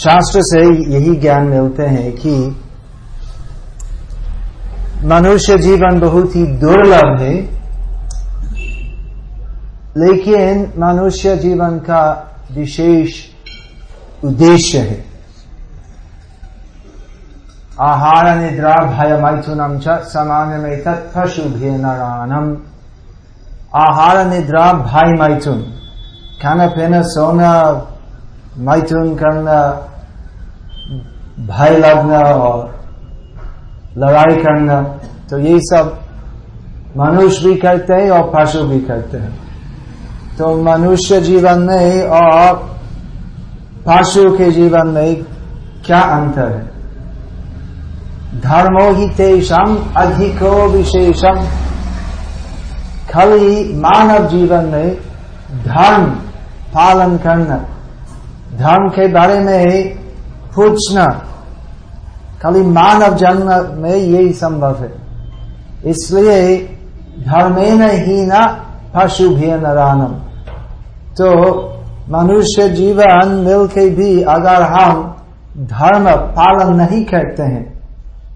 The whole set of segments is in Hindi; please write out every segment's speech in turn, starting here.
शास्त्र से यही ज्ञान मिलते हैं कि मनुष्य जीवन बहुत ही दुर्लभ है, लेकिन मनुष्य जीवन का विशेष उद्देश्य है। आहार निद्रा भय मैथुनम च सामान्य में तत्पशु नारायणम आहार निद्रा भय मैथुन। खाना पीना सोना मैथुन करना भय लगना और लड़ाई करना तो ये सब मनुष्य भी करते हैं और पशु भी करते हैं। तो मनुष्य जीवन में और पशु के जीवन में क्या अंतर है? धर्मो ही तेषम अधिको विशेषम खाली मानव जीवन में धर्म पालन करना, धर्म के बारे में पूछना खाली मानव जन्म में यही संभव है। इसलिए धर्मेन ही न पशु भी नानम तो मनुष्य जीवन मिल के भी अगर हम धर्म पालन नहीं करते हैं,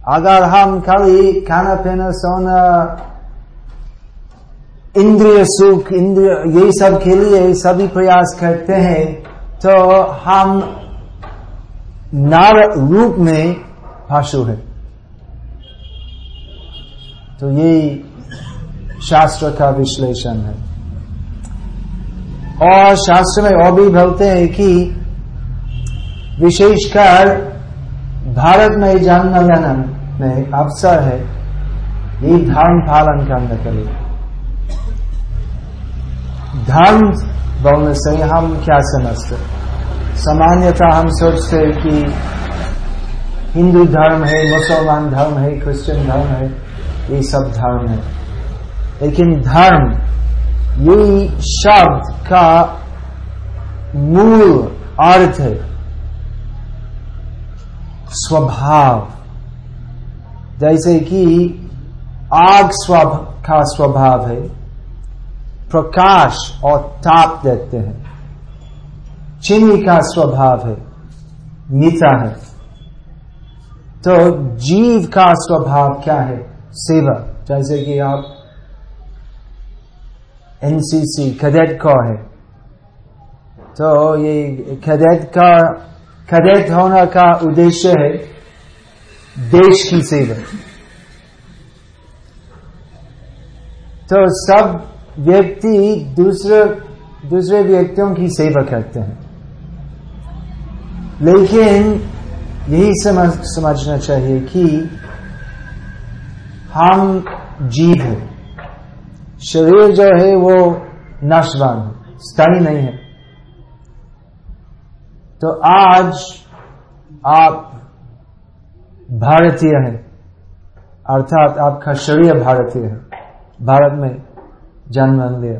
अगर हम खाली खाना पीना सोना, इंद्रिय सुख, इंद्रिय, यही सब के लिए सभी प्रयास करते हैं तो हम नर रूप में पशु है। तो ये शास्त्र का विश्लेषण है। और शास्त्र में और भी बोलते हैं कि विशेषकर भारत में जन्म लेना में अवसर है। ये धर्म पालन करने के लिए। धर्म बोलने से हम क्या समझते सामान्यतः हम सोचते कि हिंदू धर्म है, मुसलमान धर्म है, क्रिश्चियन धर्म है, ये सब धर्म है। लेकिन धर्म, ये शब्द का मूल अर्थ है स्वभाव। जैसे कि आग स्वभ, का स्वभाव है, प्रकाश और ताप देते हैं। चीनी का स्वभाव है मीठा है। तो जीव का स्वभाव क्या है? सेवा जैसे कि आप एनसीसी कैडेट को है। तो ये कैडेट का, कैडेट होने का उद्देश्य है देश की सेवा। तो सब व्यक्ति दूसरे दूसरे व्यक्तियों की सेवा करते हैं। लेकिन यही समझ, समझना चाहिए कि हम जीव हैं। शरीर जो है वो नशवान है, स्थायी नहीं है। तो आज आप भारतीय है, अर्थात आपका शरीर भारतीय है, भारत में जन्म लिया।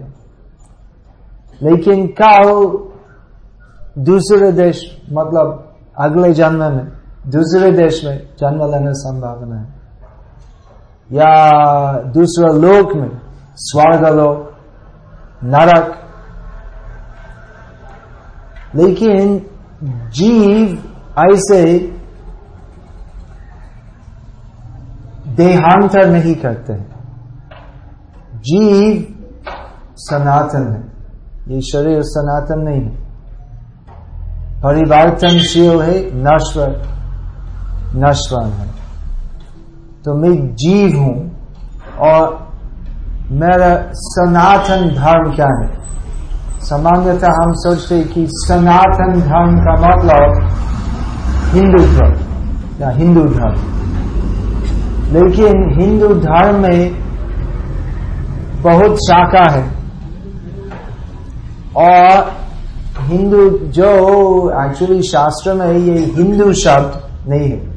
लेकिन कल दूसरे देश मतलब अगले जन्म में दूसरे देश में जन्म लेने संभावना है। या दूसरे लोक में स्वर्ग लोक नरक। लेकिन जीव ऐसे देहांतर नहीं करते। हैं जीव सनातन है। ये शरीर सनातन नहीं है। परिवर्तनशील है, नश्वर। नश्वर है। तो मैं जीव हूँ और मेरा सनातन धर्म क्या है? सामान्यतः हम सोचते कि सनातन धर्म का मतलब हिंदू धर्म या हिंदू धर्म। लेकिन हिंदू धर्म में बहुत शाखा है और हिंदू जो एक्चुअली शास्त्र में ये हिंदू शब्द नहीं है।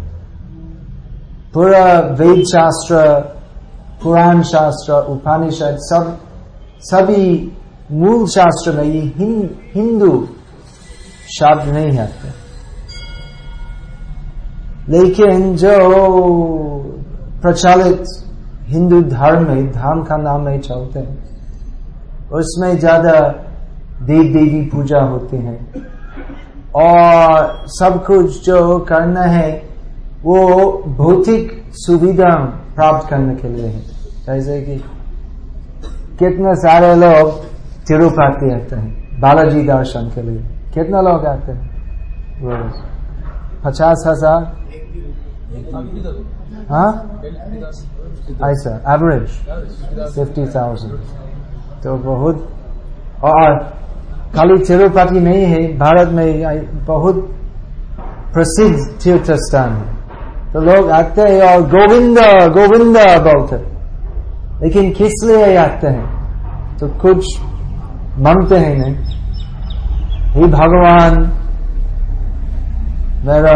पूरा वेद शास्त्र पुराण शास्त्र उपनिषद सब सभी मूल शास्त्र में ये हिंदू शब्द नहीं है लेकिन जो प्रचलित हिंदू धर्म में धर्म का नाम नहीं चलते उसमें ज़्यादा देव देवी पूजा होती है और सब कुछ जो करना है वो भौतिक सुविधा प्राप्त करने के लिए है। जैसे कि कितने सारे लोग तिरुपति आते हैं, बालाजी दर्शन के लिए। कितने लोग आते हैं? पचास हज़ार। हाँ? ऐसा एवरेज फिफ्टी थाउज़ेंड तो बहुत, और खाली तिरुपति नहीं है भारत में बहुत प्रसिद्ध तीर्थ स्थान है। तो लोग आते हैं, और गोविंद गोविंद बोलते लेकिन किस लिए आते हैं? तो कुछ मांगते हैं नहीं। हे भगवान, मेरा,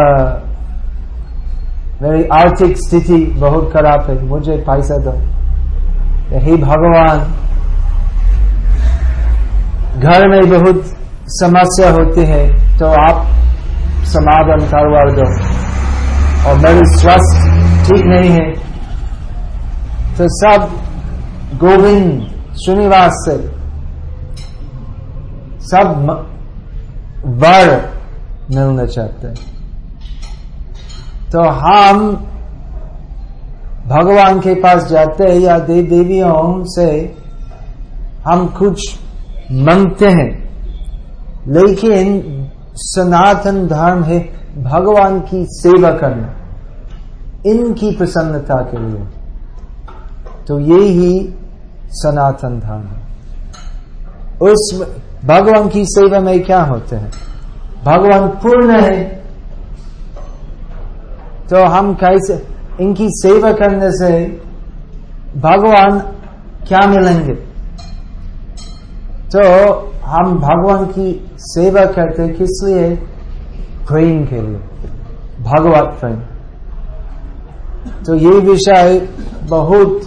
मेरी आर्थिक स्थिति बहुत खराब है, मुझे पैसा दो। हे भगवान, घर में बहुत समस्या होती है तो आप समाधान करवा दो। और मेरी स्वास्थ्य ठीक नहीं है। तो सब गोविंद श्रीनिवास से, सब वर मिलना चाहते हैं। तो हम भगवान के पास जाते हैं, या देव देवियों से हम कुछ मांगते हैं। लेकिन सनातन धर्म है भगवान की सेवा करना, इनकी प्रसन्नता के लिए तो ये ही सनातन धर्म उस भगवान की सेवा में क्या होते हैं? भगवान पूर्ण है। तो हम कैसे, इनकी सेवा करने से भगवान क्या मिलेंगे? तो हम भगवान की सेवा करते किस लिए? प्रेम के लिए, भगवत प्रेम तो ये विषय बहुत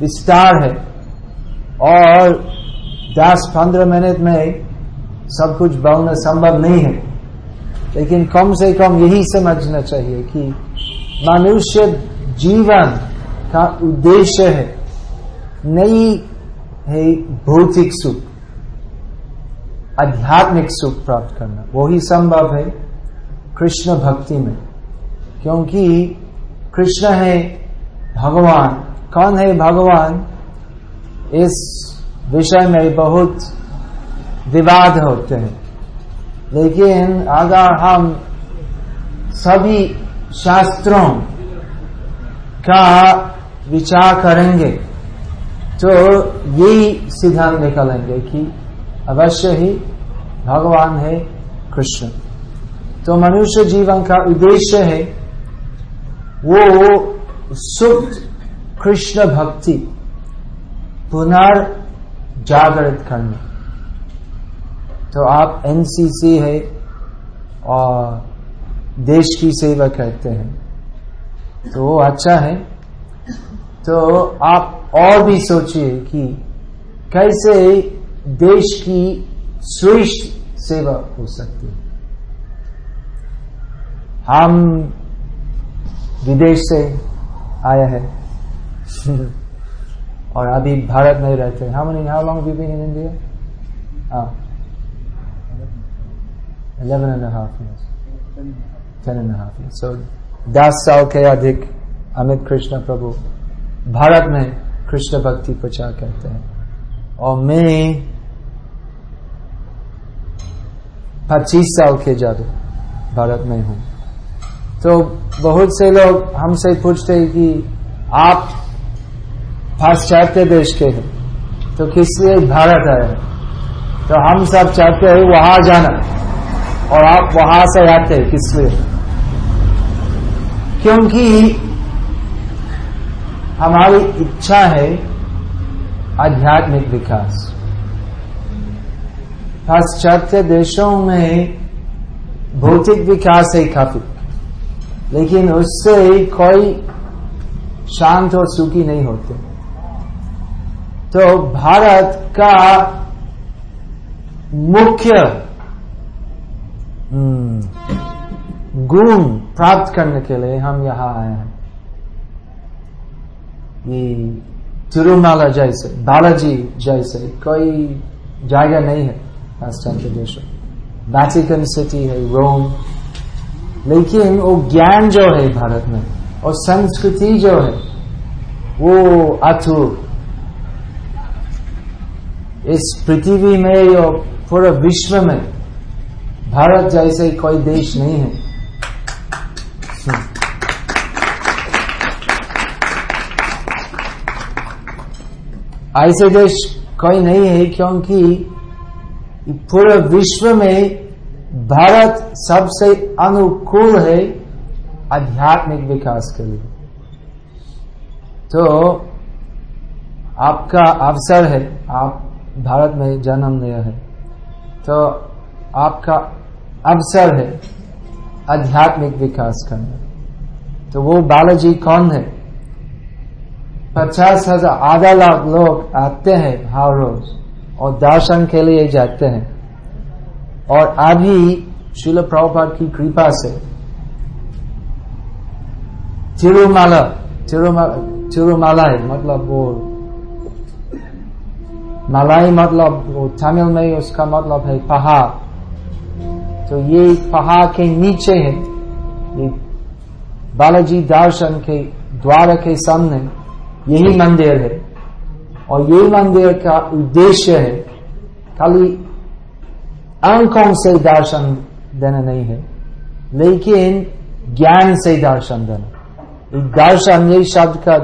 विस्तार है। और दस पंद्रह मिनट में सब कुछ बोलना संभव नहीं है। लेकिन कम से कम यही समझना चाहिए कि मनुष्य जीवन का उद्देश्य है, नहीं है भौतिक सुख, आध्यात्मिक सुख प्राप्त करना। वही संभव है कृष्ण भक्ति में। क्योंकि कृष्ण है भगवान। कौन है भगवान? इस विषय में बहुत विवाद होते हैं। लेकिन अगर हम सभी शास्त्रों का विचार करेंगे तो यही सिद्धांत निकालेंगे कि अवश्य ही भगवान है कृष्ण। तो मनुष्य जीवन का उद्देश्य है वो सुख कृष्ण भक्ति पुनर्जागृत करना। तो आप एनसीसी है और देश की सेवा करते हैं। तो अच्छा है। तो आप और भी सोचिए कि कैसे देश की श्रेष्ठ सेवा हो सकती है। हम विदेश से आया है और अभी भारत में रहते हैं हम in India? Ah, eleven and a half years. Ten and a half years. So दस साल के अधिक अमित कृष्ण प्रभु भारत में कृष्ण भक्ति प्रचार करते हैं और मैं पच्चीस साल के जादू भारत में हूँ तो बहुत से लोग हमसे पूछते हैं कि आप पाश्चात्य देश के हैं तो किस लिए भारत आए तो हम सब चाहते हैं वहाँ जाना और आप वहाँ से आते हैं, किस लिए? क्योंकि हमारी इच्छा है आध्यात्मिक विकास। पाश्चात्य देशों में भौतिक विकास है काफ़ी। लेकिन उससे कोई शांत और सुखी नहीं होते। तो भारत का मुख्य गुण प्राप्त करने के लिए हम यहाँ आए हैं। ये तिरुमाला जैसे, बालाजी जैसे कोई जगह नहीं है पाश्चात्य देशों वैटिकन सिटी है रोम लेकिन वो ज्ञान जो है भारत में और संस्कृति जो है, वो अथुर इस पृथ्वी में और पूरे विश्व में भारत जैसे कोई देश नहीं है। ऐसे देश कोई नहीं है क्योंकि पूरे विश्व में भारत सबसे अनुकूल है आध्यात्मिक विकास के लिए। तो आपका अवसर है, आप भारत में जन्म लिया है। तो आपका अवसर है आध्यात्मिक विकास करना। तो वो बालाजी कौन है? पचास हज़ार आधा लाख लोग आते हैं हर रोज और दर्शन के लिए जाते हैं। और अभी शिल प्रभुपाद की कृपा से तिरुमाला तिरुमाला तिरुमाला है मतलब वो, मलाई मतलब वो तमिल में उसका मतलब है पहाड़। तो ये पहाड़ के नीचे है। ये बालाजी दर्शन के द्वार के सामने यही मंदिर है। और ये मंदिर का उद्देश्य है। खाली अंकों से दर्शन देना नहीं है, लेकिन ज्ञान से दर्शन देना। दर्शन ये शब्द का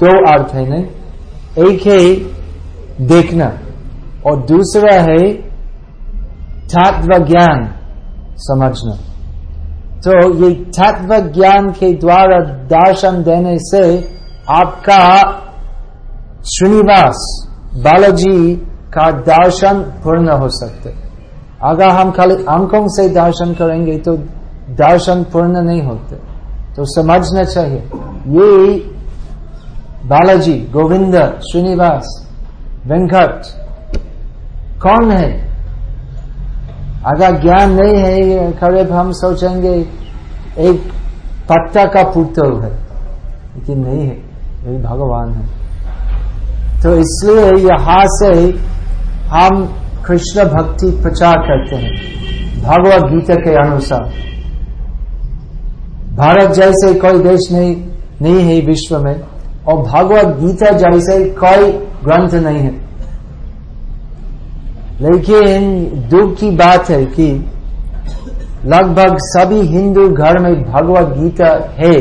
दो अर्थ है नहीं एक है देखना, और दूसरा है तत्व ज्ञान समझना। तो ये तत्व ज्ञान के द्वारा दर्शन देने से आपका श्रीनिवास बालाजी का दर्शन पूर्ण हो सकते। अगर हम खाली अंकों से दर्शन करेंगे तो दर्शन पूर्ण नहीं होते। तो समझना चाहिए। ये बालाजी, गोविंद, श्रीनिवास, वेंकट, कौन है? अगर ज्ञान नहीं है करीब हम सोचेंगे, एक पत्ता का पुतल है, लेकिन नहीं है यही भगवान है। तो इसलिए यहाँ से हम कृष्ण भक्ति प्रचार करते हैं। भगवत गीता के अनुसार। भारत जैसे कोई देश नहीं नहीं है विश्व में, और भगवत गीता जैसे कोई ग्रंथ नहीं है। लेकिन दुख की बात है कि लगभग सभी हिंदू घर में भगवत गीता है,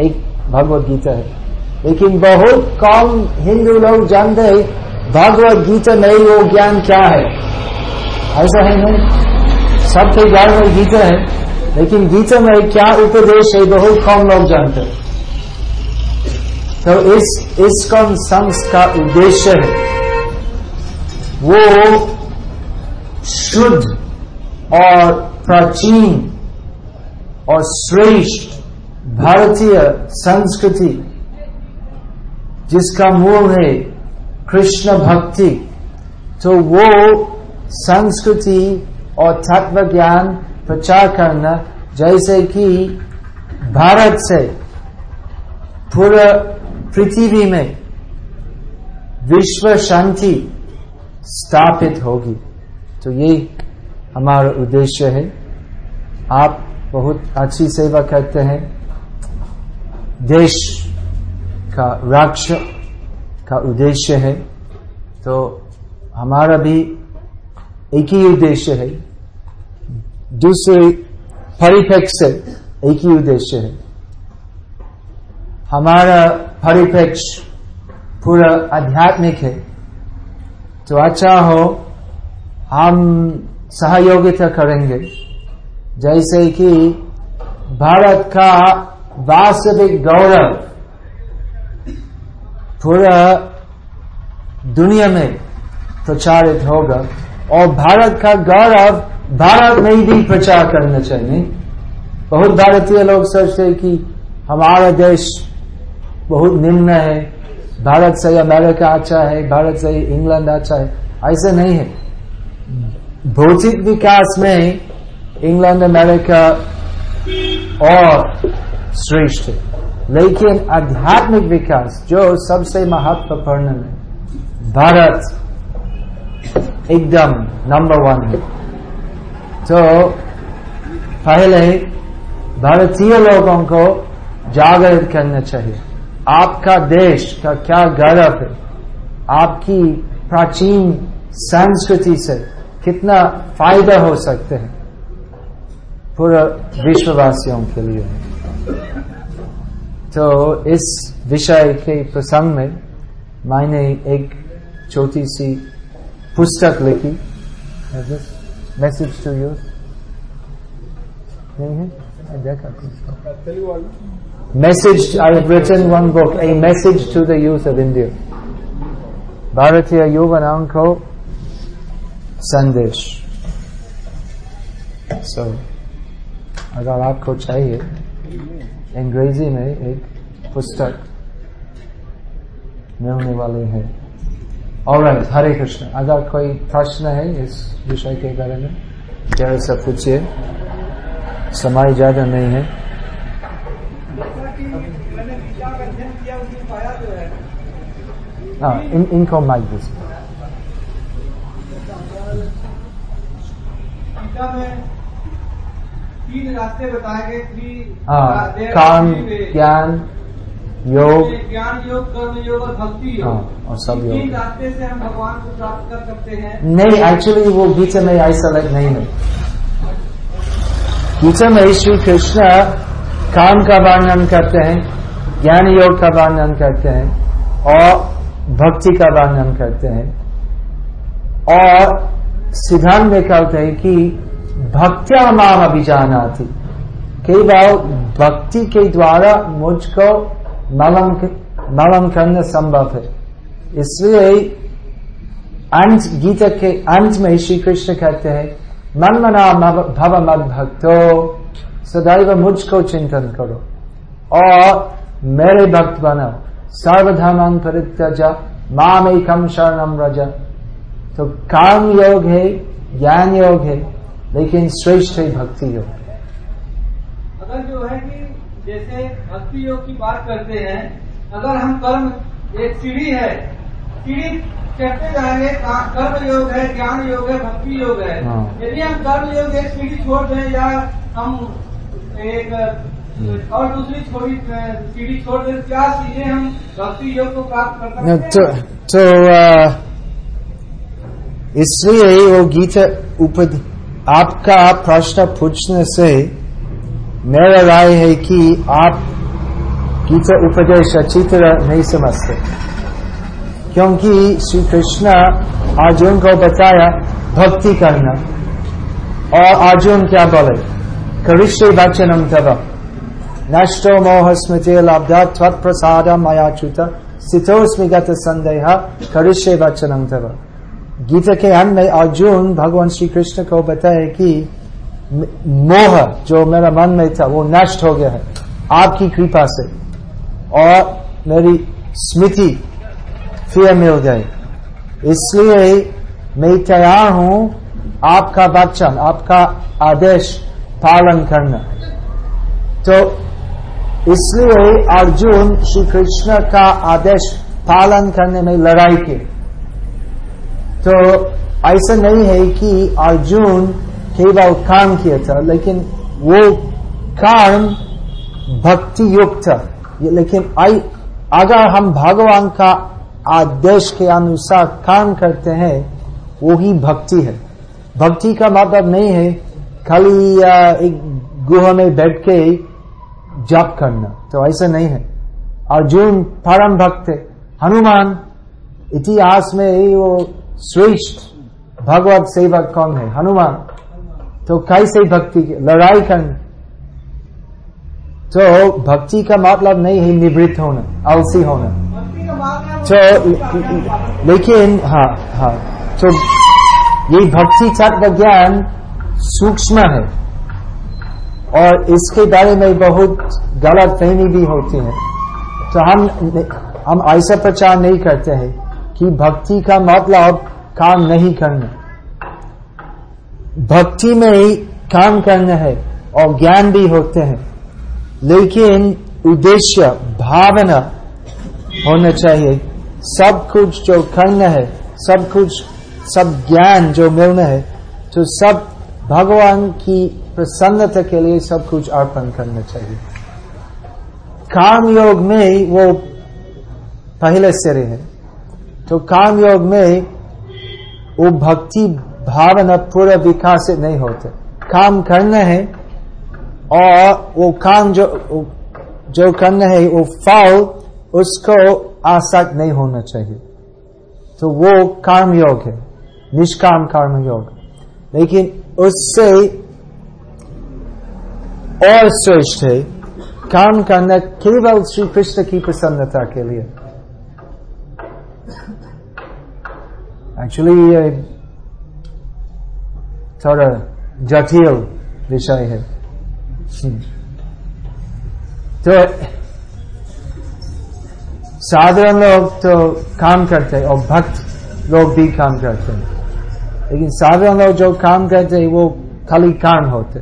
एक भगवत गीता है। लेकिन बहुत कम हिंदू लोग जानते हैं भगवत गीता नहीं वो ज्ञान क्या है? ऐसा है नहीं। सबके ज्ञान में गीता है, लेकिन गीता में क्या उपदेश है, बहुत कम लोग जानते हैं। तो इस इसकॉन संघ का उद्देश्य है। वो शुद्ध और प्राचीन और श्रेष्ठ भारतीय संस्कृति जिसका मूल है कृष्ण भक्ति तो वो संस्कृति और तत्व ज्ञान प्रचार करना जैसे कि भारत से पूरा पृथ्वी में विश्व शांति स्थापित होगी तो ये हमारा उद्देश्य है आप बहुत अच्छी सेवा करते हैं देश का रक्ष का उद्देश्य है तो हमारा भी एक ही उद्देश्य है। दूसरे परिप्रेक्ष्य से एक ही उद्देश्य है। हमारा परिप्रेक्ष्य पूरा आध्यात्मिक है। तो अच्छा हो, हम सहयोगिता करेंगे। जैसे कि भारत का वास्तविक गौरव पूरा दुनिया में प्रचारित होगा और भारत का गौरव भारत में भी प्रचार करना चाहिए। बहुत भारतीय लोग सोचते हैं कि हमारा देश बहुत निम्न है, भारत से अमेरिका अच्छा है, भारत से इंग्लैंड अच्छा है, ऐसे नहीं है। भौतिक विकास में इंग्लैंड, अमेरिका और श्रेष्ठ है। लेकिन आध्यात्मिक विकास, जो सबसे महत्वपूर्ण है, भारत एकदम नंबर वन है। तो पहले भारतीय लोगों को जागृत करना चाहिए। आपका देश का क्या गौरव है? आपकी प्राचीन संस्कृति से कितना फ़ायदा हो सकते हैं? पूरा विश्ववासियों के लिए। तो इस विषय के प्रसंग में मैंने एक छोटी सी पुस्तक लिखी। मैसेज टू यू नहीं है? Message I written one book a message to the youth of India भारतीय युवनाओं को संदेश सो so, अगर आपको चाहिए अंग्रेज़ी में एक पुस्तक मिलने वाली है। और हरे कृष्ण। अगर कोई प्रश्न है इस विषय के बारे में क्या ऐसा पूछिए? समय ज़्यादा नहीं है। हाँ इन, इनको माइक दीजिए। तीन रास्ते बताए गए थ्री हाँ काम ज्ञान योग। ज्ञान योग कर्म योग और भक्ति योग। हाँ, और सब योग। तीन रास्ते से हम भगवान को प्राप्त कर सकते हैं। नहीं एक्चुअली वो गीता में ऐसा लग नहीं है। गीता में श्री कृष्ण काम का वर्णन करते हैं ज्ञान योग का वर्णन करते हैं और भक्ति का वर्णन करते हैं और सिद्धांत निकालते हैं कि भक्त्या माम अभिजाना थी कई बार भक्ति के द्वारा मुझको मलम मलम करना संभव है। इसलिए अंत गीता के अंत में श्री कृष्ण कहते हैं मन मना भव मद भक्तो सदैव मुझको चिंतन करो। और मेरे भक्त बनो, सर्वधर्म परित्यज माम एकम शरणम रज तो काम योग है ज्ञान योग है। लेकिन श्रेष्ठ है भक्ति योग अगर जो है कि जैसे भक्ति योग की बात करते हैं अगर हम कर्म एक सीढ़ी है सीढ़ी चढ़ते जाएँगे कर्म योग है ज्ञान योग है भक्ति योग है। हाँ। यदि हम कर्म योग एक सीढ़ी छोड़ दें या हम एक और दूसरी छोड़ी सीढ़ी छोड़ दें क्या सीधे हम भक्ति योग को प्राप्त कर न, सकते तो, हैं तो आ, इसलिए वो गीता उपद आपका प्रश्न पूछने से मेरा राय है कि आप गीता उपदेश अच्छी तरह नहीं समझते क्योंकि श्री कृष्ण अर्जुन को बताया, भक्ति करना। और अर्जुन क्या बोले? करिष्य वचनम तब नष्टो मोह स्मृति त्वत् प्रसाद मयाच्युत स्थितोस्मि गत संदेह करिष्य वचनम तब गीता के अंत में अर्जुन भगवान श्री कृष्ण को बताए कि मोह जो मेरा मन में था, वो नष्ट हो गया है। आपकी कृपा से। और मेरी स्मृति फिर मिल गई। इसलिए मैं तैयार हूँ आपका वचन, आपका आदेश पालन करना। तो इसलिए अर्जुन श्री कृष्ण का आदेश पालन करने में लड़ाई की। तो ऐसा नहीं है कि अर्जुन केवल काम किया था, लेकिन वो काम भक्ति युक्त था। लेकिन अगर हम भगवान का आदेश के अनुसार काम करते हैं वो ही भक्ति है। भक्ति का मतलब नहीं है खाली एक गुहा में बैठ के जप करना। तो ऐसा नहीं है। अर्जुन परम भक्त है। हनुमान इतिहास में वो श्रेष्ठ। भगवत सेवक कौन है? हनुमान। तो कैसे भक्ति लड़ाई करना? तो भक्ति का मतलब नहीं है निवृत्त होना आलसी होना। तो लेकिन हाँ हाँ। तो ये भक्ति तत्व ज्ञान सूक्ष्म है। और इसके बारे में बहुत गलत फहमी भी होती है। तो हम हम ऐसा प्रचार नहीं करते हैं। कि भक्ति का मतलब काम नहीं करना। भक्ति में ही काम करना है और ज्ञान भी होते हैं। लेकिन उद्देश्य, भावना होना चाहिए। सब कुछ जो करना है, सब कुछ, सब ज्ञान जो मिलना है तो सब भगवान की प्रसन्नता के लिए सब कुछ अर्पण करना चाहिए। काम योग में वो पहले सिरे है तो काम योग में वो भक्ति भावना पूरा विकासित नहीं होते। काम करना है और वो काम जो जो करना है, वो फल, उसको आसक्त नहीं होना चाहिए। तो वो कर्म योग है, निष्काम कर्म योग लेकिन उससे और श्रेष्ठ है, काम करना केवल श्री कृष्ण की प्रसन्नता के लिए। एक्चुअली ये थोड़ा जटिल विषय है तो साधारण लोग तो काम करते हैं, और भक्त लोग भी काम करते हैं। लेकिन साधारण लोग जो काम करते हैं, वो खाली काम होते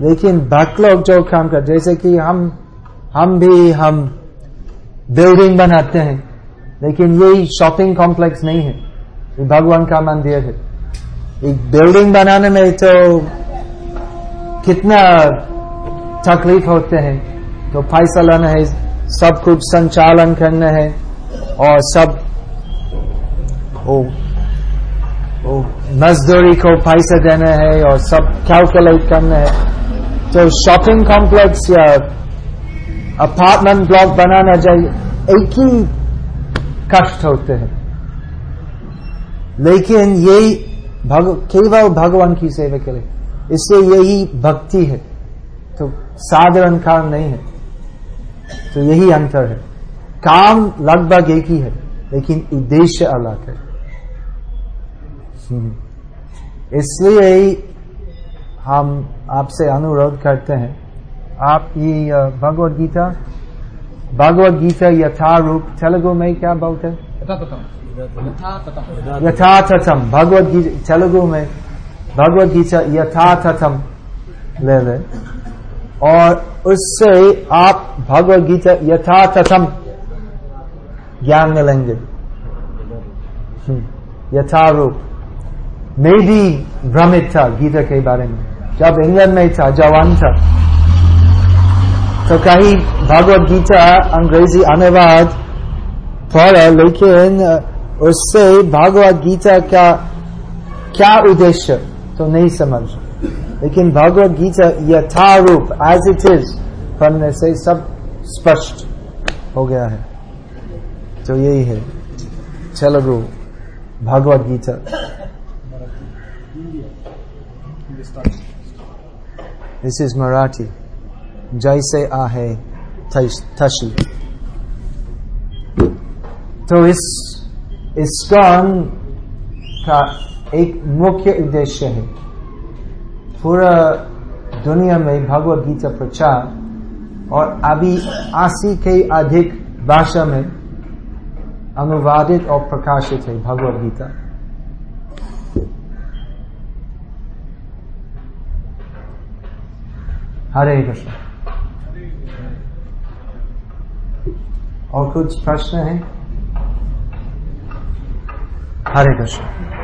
लेकिन भक्त लोग जो काम करते जैसे कि हम हम भी हम बिल्डिंग बनाते हैं। लेकिन ये शॉपिंग कॉम्प्लेक्स नहीं है। ये भगवान का मंदिर है। एक बिल्डिंग बनाने में तो कितना तकलीफ़ होते हैं। तो पैसा लाना है सब कुछ संचालन करना है और सब वो, वो मजदूरी को पैसा देना है और सब कैलकुलेट करना है। तो शॉपिंग कॉम्प्लेक्स या अपार्टमेंट ब्लॉक बनाना चाहिए। एक ही कष्ट होते हैं। लेकिन यही भग, केवल भगवान की सेवा के लिए। इसलिए यही भक्ति है। तो साधारण काम नहीं है। तो यही अंतर है। काम लगभग एक ही है लेकिन उद्देश्य अलग है। इसलिए हम आपसे अनुरोध करते हैं। आप ये भगवत गीता भगवत गीता यथारूप तेलुगु में क्या बोलते हैं यथातथम भगवत गीता तेलुगु में भगवत गीता यथातथम ले ले और उससे आप भगवत गीता यथातथम ज्ञान मिलेंगे यथारूप मैं भी भ्रमित था गीता के बारे में। जब इंग्लैंड में था जवान था। तो कहीं भगवत गीता अंग्रेज़ी अनुवाद पढ़ा लेकिन उससे भगवत गीता का क्या उद्देश्य? तो नहीं समझ लेकिन Bhagavad Gita Yatharup as it is पढ़ने से सब स्पष्ट हो गया है। तो यही है। तेलुगु भगवत गीता। दिस इज़ मराठी जैसे आहे थशी तो इस इसकॉन का एक मुख्य उद्देश्य है। पूरा दुनिया में भगवत गीता प्रचार और अभी अस्सी के अधिक भाषा में अनुवादित और प्रकाशित है भगवत गीता। हरे कृष्ण। और कुछ प्रश्न है? हरे कृष्ण।